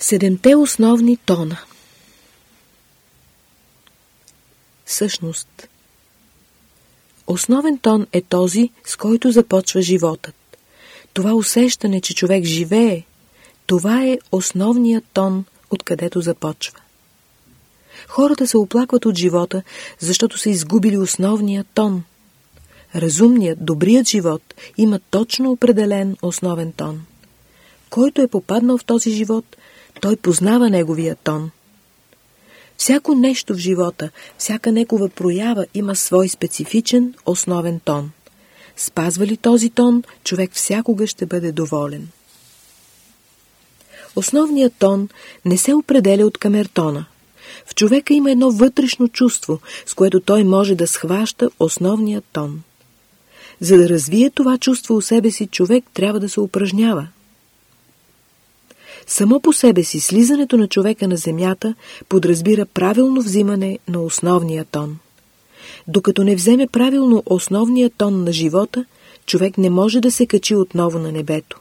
Седемте основни тона Същност Основен тон е този, с който започва животът. Това усещане, че човек живее, това е основният тон, откъдето започва. Хората се оплакват от живота, защото са изгубили основния тон. Разумният, добрият живот има точно определен основен тон. Който е попаднал в този живот, той познава неговия тон. Всяко нещо в живота, всяка негова проява има свой специфичен основен тон. Спазва ли този тон, човек всякога ще бъде доволен. Основният тон не се определя от камертона. В човека има едно вътрешно чувство, с което той може да схваща основният тон. За да развие това чувство у себе си, човек трябва да се упражнява. Само по себе си слизането на човека на земята подразбира правилно взимане на основния тон. Докато не вземе правилно основния тон на живота, човек не може да се качи отново на небето.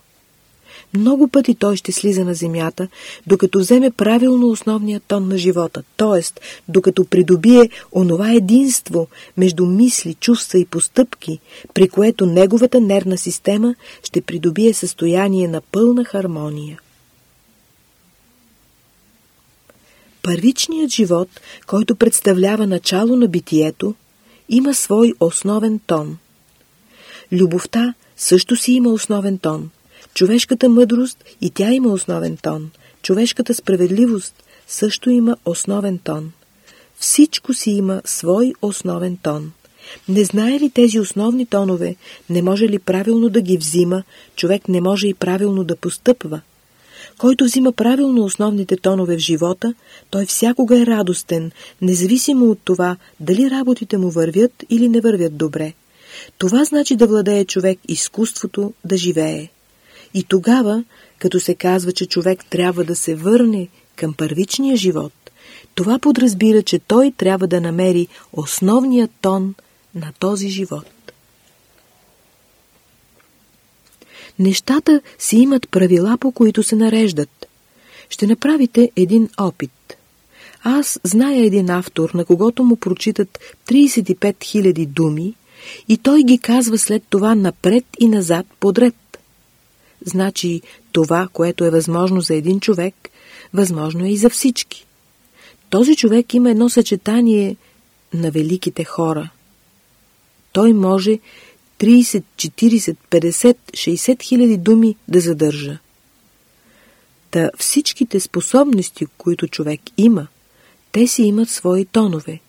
Много пъти той ще слиза на земята, докато вземе правилно основния тон на живота, т.е. докато придобие онова единство между мисли, чувства и постъпки, при което неговата нервна система ще придобие състояние на пълна хармония. Първичният живот, който представлява начало на битието, има свой основен тон. Любовта също си има основен тон. Човешката мъдрост и тя има основен тон. Човешката справедливост също има основен тон. Всичко си има свой основен тон. Не знае ли тези основни тонове, не може ли правилно да ги взима, човек не може и правилно да постъпва. Който взима правилно основните тонове в живота, той всякога е радостен, независимо от това дали работите му вървят или не вървят добре. Това значи да владее човек изкуството да живее. И тогава, като се казва, че човек трябва да се върне към първичния живот, това подразбира, че той трябва да намери основния тон на този живот. Нещата си имат правила, по които се нареждат. Ще направите един опит. Аз зная един автор, на когото му прочитат 35 000 думи и той ги казва след това напред и назад подред. Значи това, което е възможно за един човек, възможно е и за всички. Този човек има едно съчетание на великите хора. Той може 30, 40, 50, 60 хиляди думи да задържа. Та всичките способности, които човек има, те си имат свои тонове.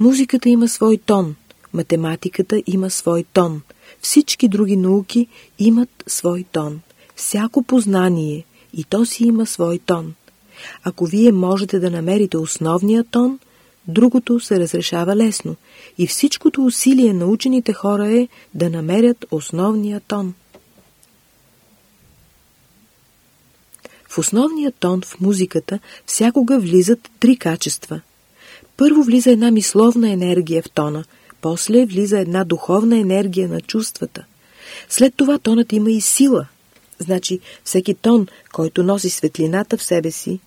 Музиката има свой тон, математиката има свой тон, всички други науки имат свой тон. Всяко познание и то си има свой тон. Ако вие можете да намерите основния тон – другото се разрешава лесно и всичкото усилие на учените хора е да намерят основния тон. В основния тон в музиката всякога влизат три качества. Първо влиза една мисловна енергия в тона, после влиза една духовна енергия на чувствата. След това тонът има и сила. Значи всеки тон, който носи светлината в себе си,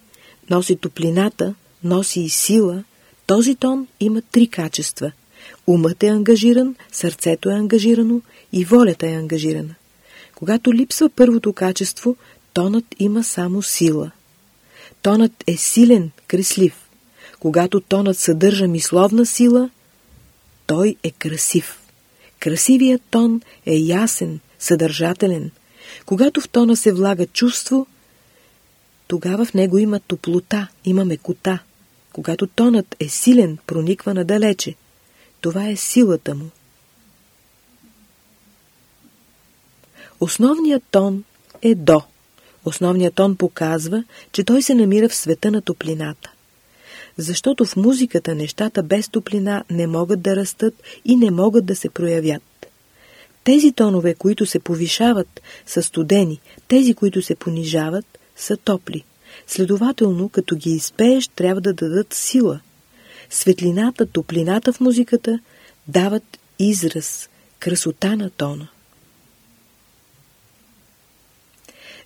носи топлината, носи и сила – този тон има три качества. Умът е ангажиран, сърцето е ангажирано и волята е ангажирана. Когато липсва първото качество, тонът има само сила. Тонът е силен, креслив. Когато тонът съдържа мисловна сила, той е красив. Красивият тон е ясен, съдържателен. Когато в тона се влага чувство, тогава в него има топлота, има мекота. Когато тонът е силен, прониква надалече. Това е силата му. Основният тон е до. Основният тон показва, че той се намира в света на топлината. Защото в музиката нещата без топлина не могат да растат и не могат да се проявят. Тези тонове, които се повишават, са студени, тези, които се понижават, са топли. Следователно, като ги изпееш, трябва да дадат сила. Светлината, топлината в музиката дават израз, красота на тона.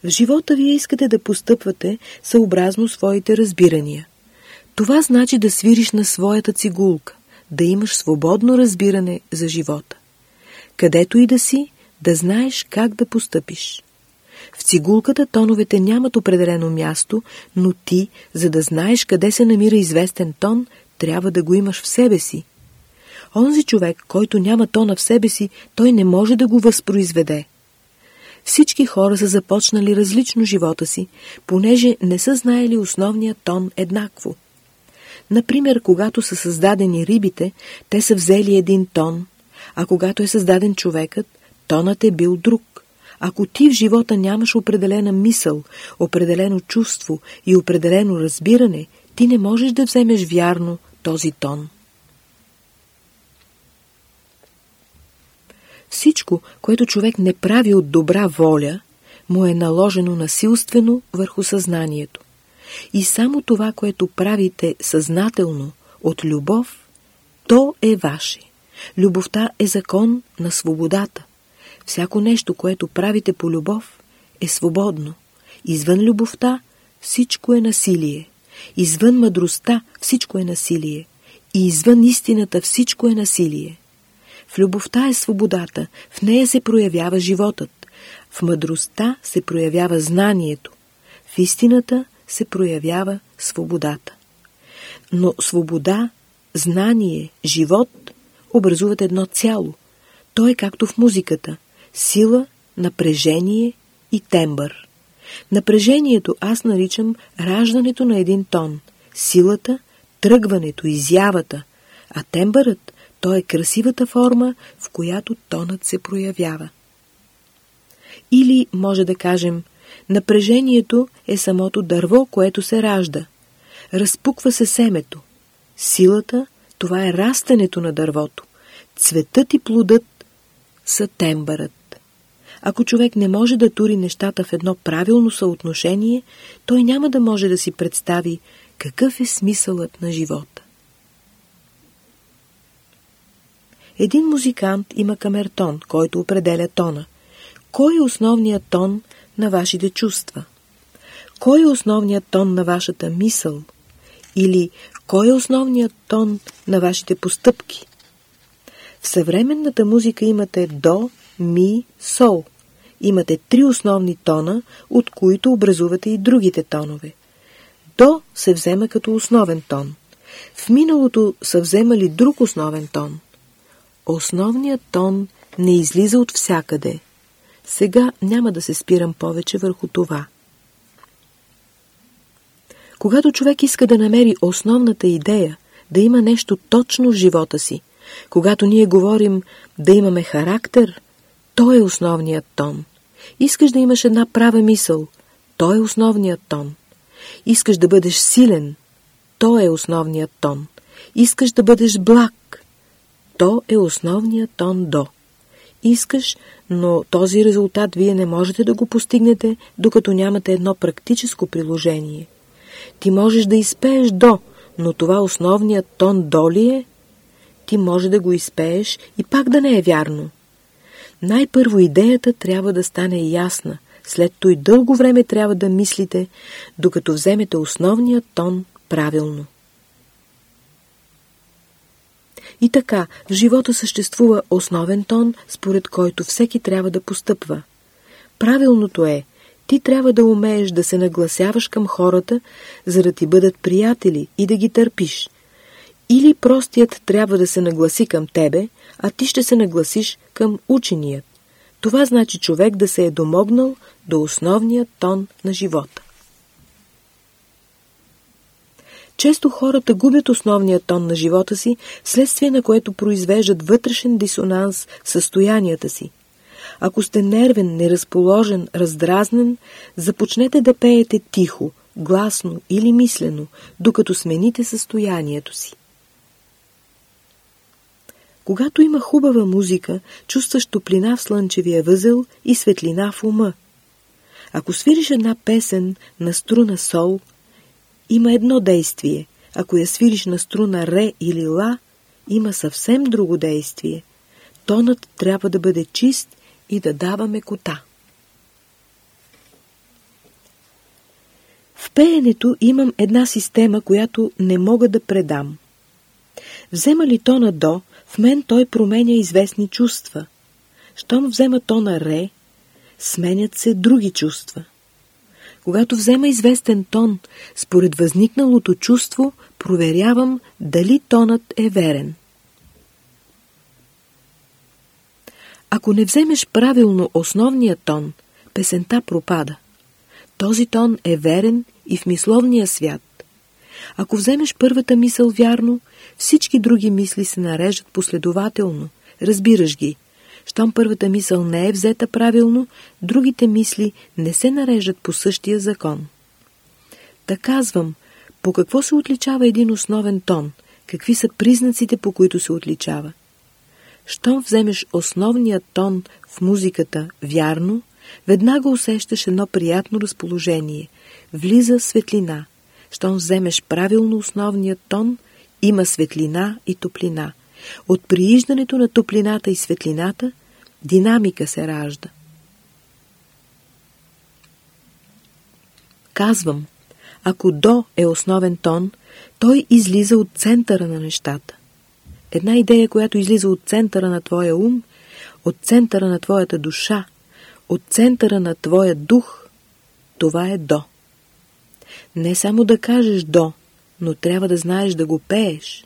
В живота вие искате да постъпвате съобразно своите разбирания. Това значи да свириш на своята цигулка, да имаш свободно разбиране за живота. Където и да си, да знаеш как да постъпиш. В цигулката тоновете нямат определено място, но ти, за да знаеш къде се намира известен тон, трябва да го имаш в себе си. Онзи човек, който няма тона в себе си, той не може да го възпроизведе. Всички хора са започнали различно живота си, понеже не са знаели основния тон еднакво. Например, когато са създадени рибите, те са взели един тон, а когато е създаден човекът, тонът е бил друг. Ако ти в живота нямаш определена мисъл, определено чувство и определено разбиране, ти не можеш да вземеш вярно този тон. Всичко, което човек не прави от добра воля, му е наложено насилствено върху съзнанието. И само това, което правите съзнателно, от любов, то е ваше. Любовта е закон на свободата. Всяко нещо, което правите по любов, е свободно. Извън любовта всичко е насилие. Извън мъдростта всичко е насилие. И извън истината всичко е насилие. В любовта е свободата, в нея се проявява животът. В мъдростта се проявява знанието. В истината се проявява свободата. Но свобода, знание, живот образуват едно цяло. То е както в музиката – сила, напрежение и тембър. Напрежението аз наричам раждането на един тон, силата, тръгването, изявата, а тембърът то е красивата форма, в която тонът се проявява. Или, може да кажем, напрежението е самото дърво, което се ражда. Разпуква се семето. Силата, това е растенето на дървото. Цветът и плодът са тембърът. Ако човек не може да тури нещата в едно правилно съотношение, той няма да може да си представи какъв е смисълът на живота. Един музикант има камертон, който определя тона. Кой е основният тон на вашите чувства? Кой е основният тон на вашата мисъл? Или кой е основният тон на вашите постъпки? В съвременната музика имате до, ми, сол. Имате три основни тона, от които образувате и другите тонове. До се взема като основен тон. В миналото са вземали друг основен тон. Основният тон не излиза от всякъде. Сега няма да се спирам повече върху това. Когато човек иска да намери основната идея, да има нещо точно в живота си, когато ние говорим да имаме характер, то е основният тон. Искаш да имаш една права мисъл, то е основният тон. Искаш да бъдеш силен, то е основният тон. Искаш да бъдеш благ, то е основният тон до. Искаш, но този резултат вие не можете да го постигнете, докато нямате едно практическо приложение. Ти можеш да изпееш до, но това основният тон до ли е? Ти може да го изпееш и пак да не е вярно. Най-първо идеята трябва да стане ясна, след той дълго време трябва да мислите, докато вземете основният тон правилно. И така, в живота съществува основен тон, според който всеки трябва да постъпва. Правилното е, ти трябва да умееш да се нагласяваш към хората, за да ти бъдат приятели и да ги търпиш. Или простият трябва да се нагласи към тебе, а ти ще се нагласиш към ученият. Това значи човек да се е домогнал до основния тон на живота. Често хората губят основния тон на живота си, следствие на което произвеждат вътрешен дисонанс състоянията си. Ако сте нервен, неразположен, раздразнен, започнете да пеете тихо, гласно или мислено, докато смените състоянието си. Когато има хубава музика, чувстваш топлина в слънчевия възел и светлина в ума. Ако свириш една песен на струна сол, има едно действие. Ако я свириш на струна ре или ла, има съвсем друго действие. Тонът трябва да бъде чист и да дава мекота. пеенето имам една система, която не мога да предам. Взема ли тона до, в мен той променя известни чувства. Щом взема тона ре, сменят се други чувства. Когато взема известен тон, според възникналото чувство, проверявам дали тонът е верен. Ако не вземеш правилно основния тон, песента пропада. Този тон е верен и в мисловния свят. Ако вземеш първата мисъл вярно, всички други мисли се нареждат последователно. Разбираш ги. Щом първата мисъл не е взета правилно, другите мисли не се нареждат по същия закон. Да казвам, по какво се отличава един основен тон? Какви са признаците, по които се отличава? Щом вземеш основния тон в музиката вярно, веднага усещаш едно приятно разположение. Влиза светлина. Щом вземеш правилно основния тон, има светлина и топлина. От прииждането на топлината и светлината, динамика се ражда. Казвам, ако до е основен тон, той излиза от центъра на нещата. Една идея, която излиза от центъра на твоя ум, от центъра на твоята душа, от центъра на твоя дух, това е до. Не само да кажеш до, но трябва да знаеш да го пееш.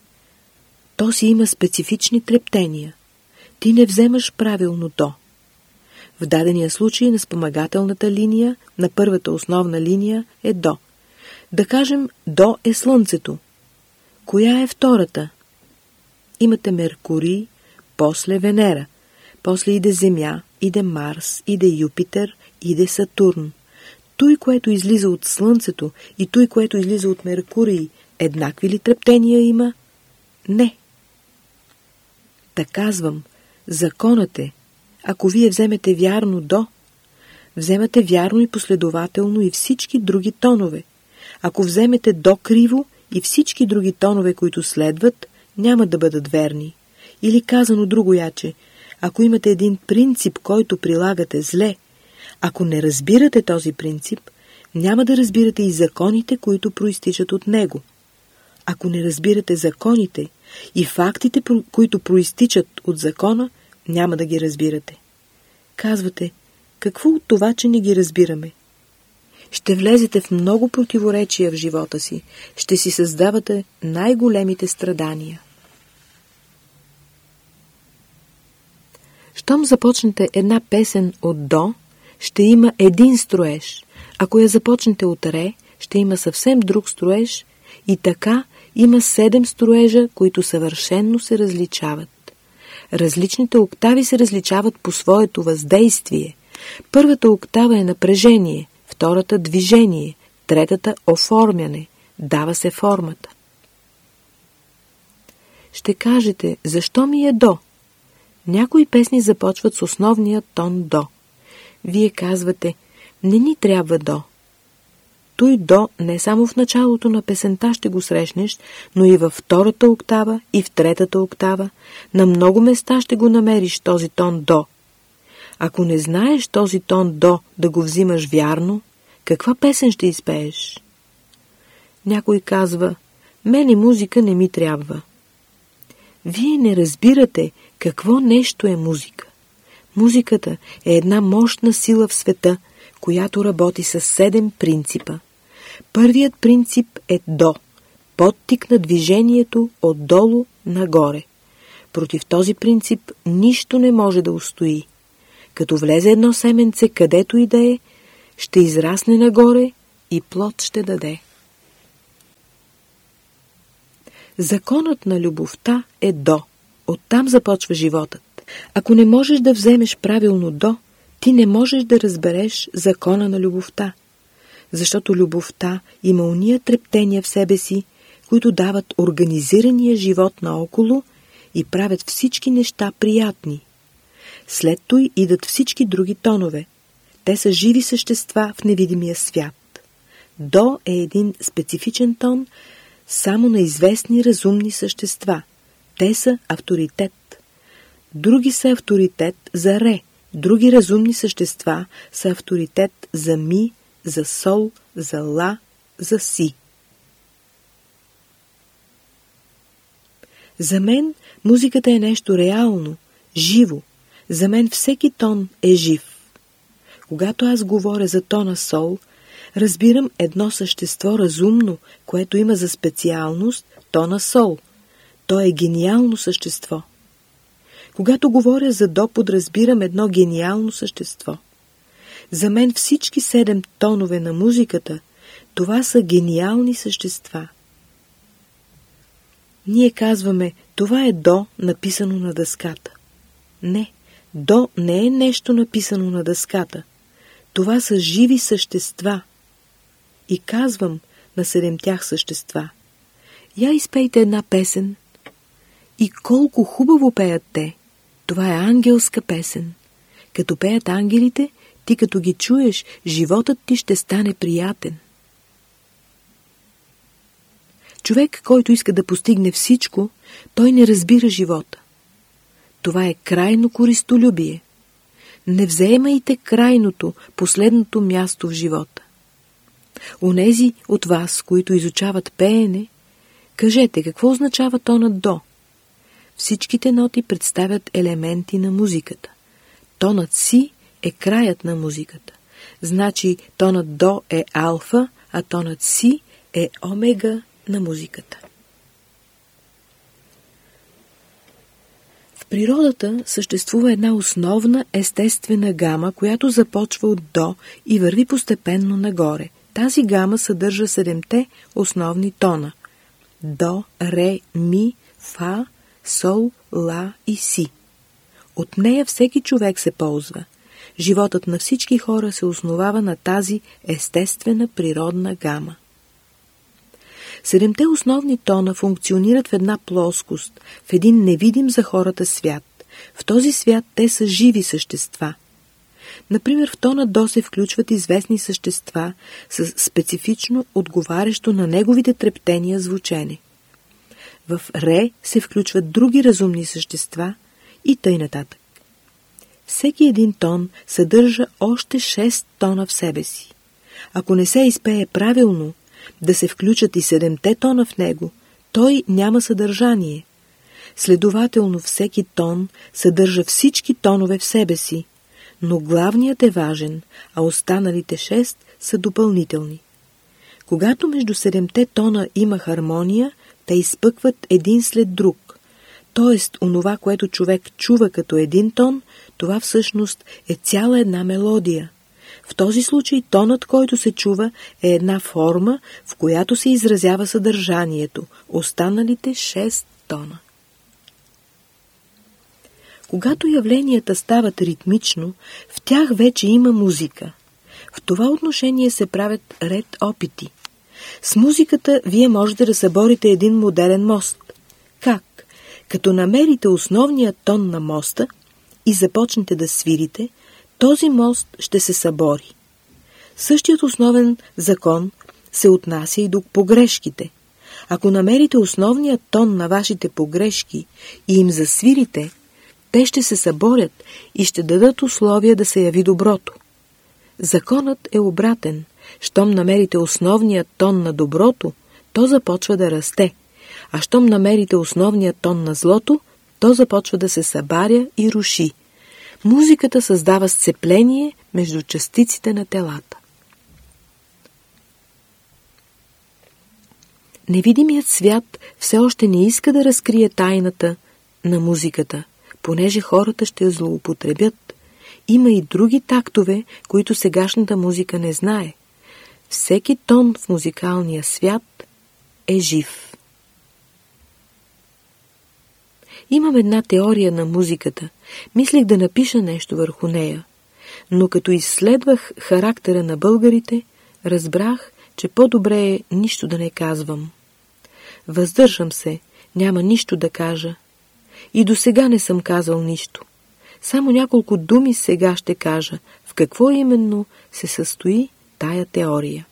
То си има специфични трептения. Ти не вземаш правилно до. В дадения случай на спомагателната линия, на първата основна линия е до. Да кажем, до е Слънцето. Коя е втората? Имате Меркурий, после Венера, после иде Земя, иде Марс, иде Юпитер, иде Сатурн. Той, което излиза от Слънцето и той, което излиза от Меркурий, еднакви ли трептения има? Не. Та казвам, законът е, ако вие вземете вярно до, вземате вярно и последователно и всички други тонове. Ако вземете до криво и всички други тонове, които следват, няма да бъдат верни. Или казано друго яче, ако имате един принцип, който прилагате зле, ако не разбирате този принцип, няма да разбирате и законите, които проистичат от него. Ако не разбирате законите и фактите, които проистичат от закона, няма да ги разбирате. Казвате, какво от това, че не ги разбираме? Ще влезете в много противоречия в живота си, ще си създавате най-големите страдания. Щом започнете една песен от до, ще има един строеж. Ако я започнете от ре, ще има съвсем друг строеж и така има седем строежа, които съвършенно се различават. Различните октави се различават по своето въздействие. Първата октава е напрежение, втората – движение, третата – оформяне, дава се формата. Ще кажете, защо ми е до? Някои песни започват с основния тон до. Вие казвате, не ни трябва до. Той до не само в началото на песента ще го срещнеш, но и във втората октава и в третата октава. На много места ще го намериш този тон до. Ако не знаеш този тон до да го взимаш вярно, каква песен ще изпееш? Някой казва, мене музика не ми трябва. Вие не разбирате какво нещо е музика. Музиката е една мощна сила в света, която работи с седем принципа. Първият принцип е до, подтик на движението отдолу нагоре. Против този принцип нищо не може да устои. Като влезе едно семенце където и да е, ще израсне нагоре и плод ще даде. Законът на любовта е до. Оттам започва животът. Ако не можеш да вземеш правилно до, ти не можеш да разбереш закона на любовта. Защото любовта има уния трептения в себе си, които дават организирания живот наоколо и правят всички неща приятни. След той идат всички други тонове. Те са живи същества в невидимия свят. До е един специфичен тон, само на известни разумни същества. Те са авторитет. Други са авторитет за ре. Други разумни същества са авторитет за ми, за сол, за ла за си. За мен музиката е нещо реално, живо. За мен всеки тон е жив. Когато аз говоря за тона сол, разбирам едно същество разумно, което има за специалност тона сол. То е гениално същество. Когато говоря за до, подразбирам едно гениално същество. За мен всички седем тонове на музиката, това са гениални същества. Ние казваме, това е до, написано на дъската. Не, до не е нещо написано на дъската. Това са живи същества. И казвам на седем тях същества. Я изпейте една песен. И колко хубаво пеят те. Това е ангелска песен. Като пеят ангелите, ти като ги чуеш, животът ти ще стане приятен. Човек, който иска да постигне всичко, той не разбира живота. Това е крайно користолюбие. Не вземайте крайното, последното място в живота. Онези от вас, които изучават пеене, кажете какво означава тонът до. Всичките ноти представят елементи на музиката. Тонът си е краят на музиката. Значи тонът до е алфа, а тонът си е омега на музиката. В природата съществува една основна естествена гама, която започва от до и върви постепенно нагоре. Тази гама съдържа седемте основни тона – до, ре, ми, фа, сол, ла и си. От нея всеки човек се ползва. Животът на всички хора се основава на тази естествена природна гама. Седемте основни тона функционират в една плоскост, в един невидим за хората свят. В този свят те са живи същества. Например, в тона до се включват известни същества с специфично отговарящо на неговите трептения звучене. В ре се включват други разумни същества и тъй нататък. Всеки един тон съдържа още 6 тона в себе си. Ако не се изпее правилно, да се включат и седемте тона в него, той няма съдържание. Следователно всеки тон съдържа всички тонове в себе си, но главният е важен, а останалите шест са допълнителни. Когато между седемте тона има хармония, те изпъкват един след друг. Тоест, онова, което човек чува като един тон, това всъщност е цяла една мелодия. В този случай тонът, който се чува, е една форма, в която се изразява съдържанието, останалите 6 тона. Когато явленията стават ритмично, в тях вече има музика. В това отношение се правят ред опити. С музиката вие можете да съборите един моделен мост. Как? Като намерите основния тон на моста и започнете да свирите – този мост ще се събори. Същият основен закон се отнася и до погрешките. Ако намерите основния тон на вашите погрешки и им засвирите, те ще се съборят и ще дадат условия да се яви доброто. Законът е обратен. Щом намерите основния тон на доброто, то започва да расте. А щом намерите основния тон на злото, то започва да се събаря и руши. Музиката създава сцепление между частиците на телата. Невидимият свят все още не иска да разкрие тайната на музиката, понеже хората ще злоупотребят. Има и други тактове, които сегашната музика не знае. Всеки тон в музикалния свят е жив. Имам една теория на музиката. Мислех да напиша нещо върху нея. Но като изследвах характера на българите, разбрах, че по-добре е нищо да не казвам. Въздържам се, няма нищо да кажа. И до сега не съм казал нищо. Само няколко думи сега ще кажа, в какво именно се състои тая теория.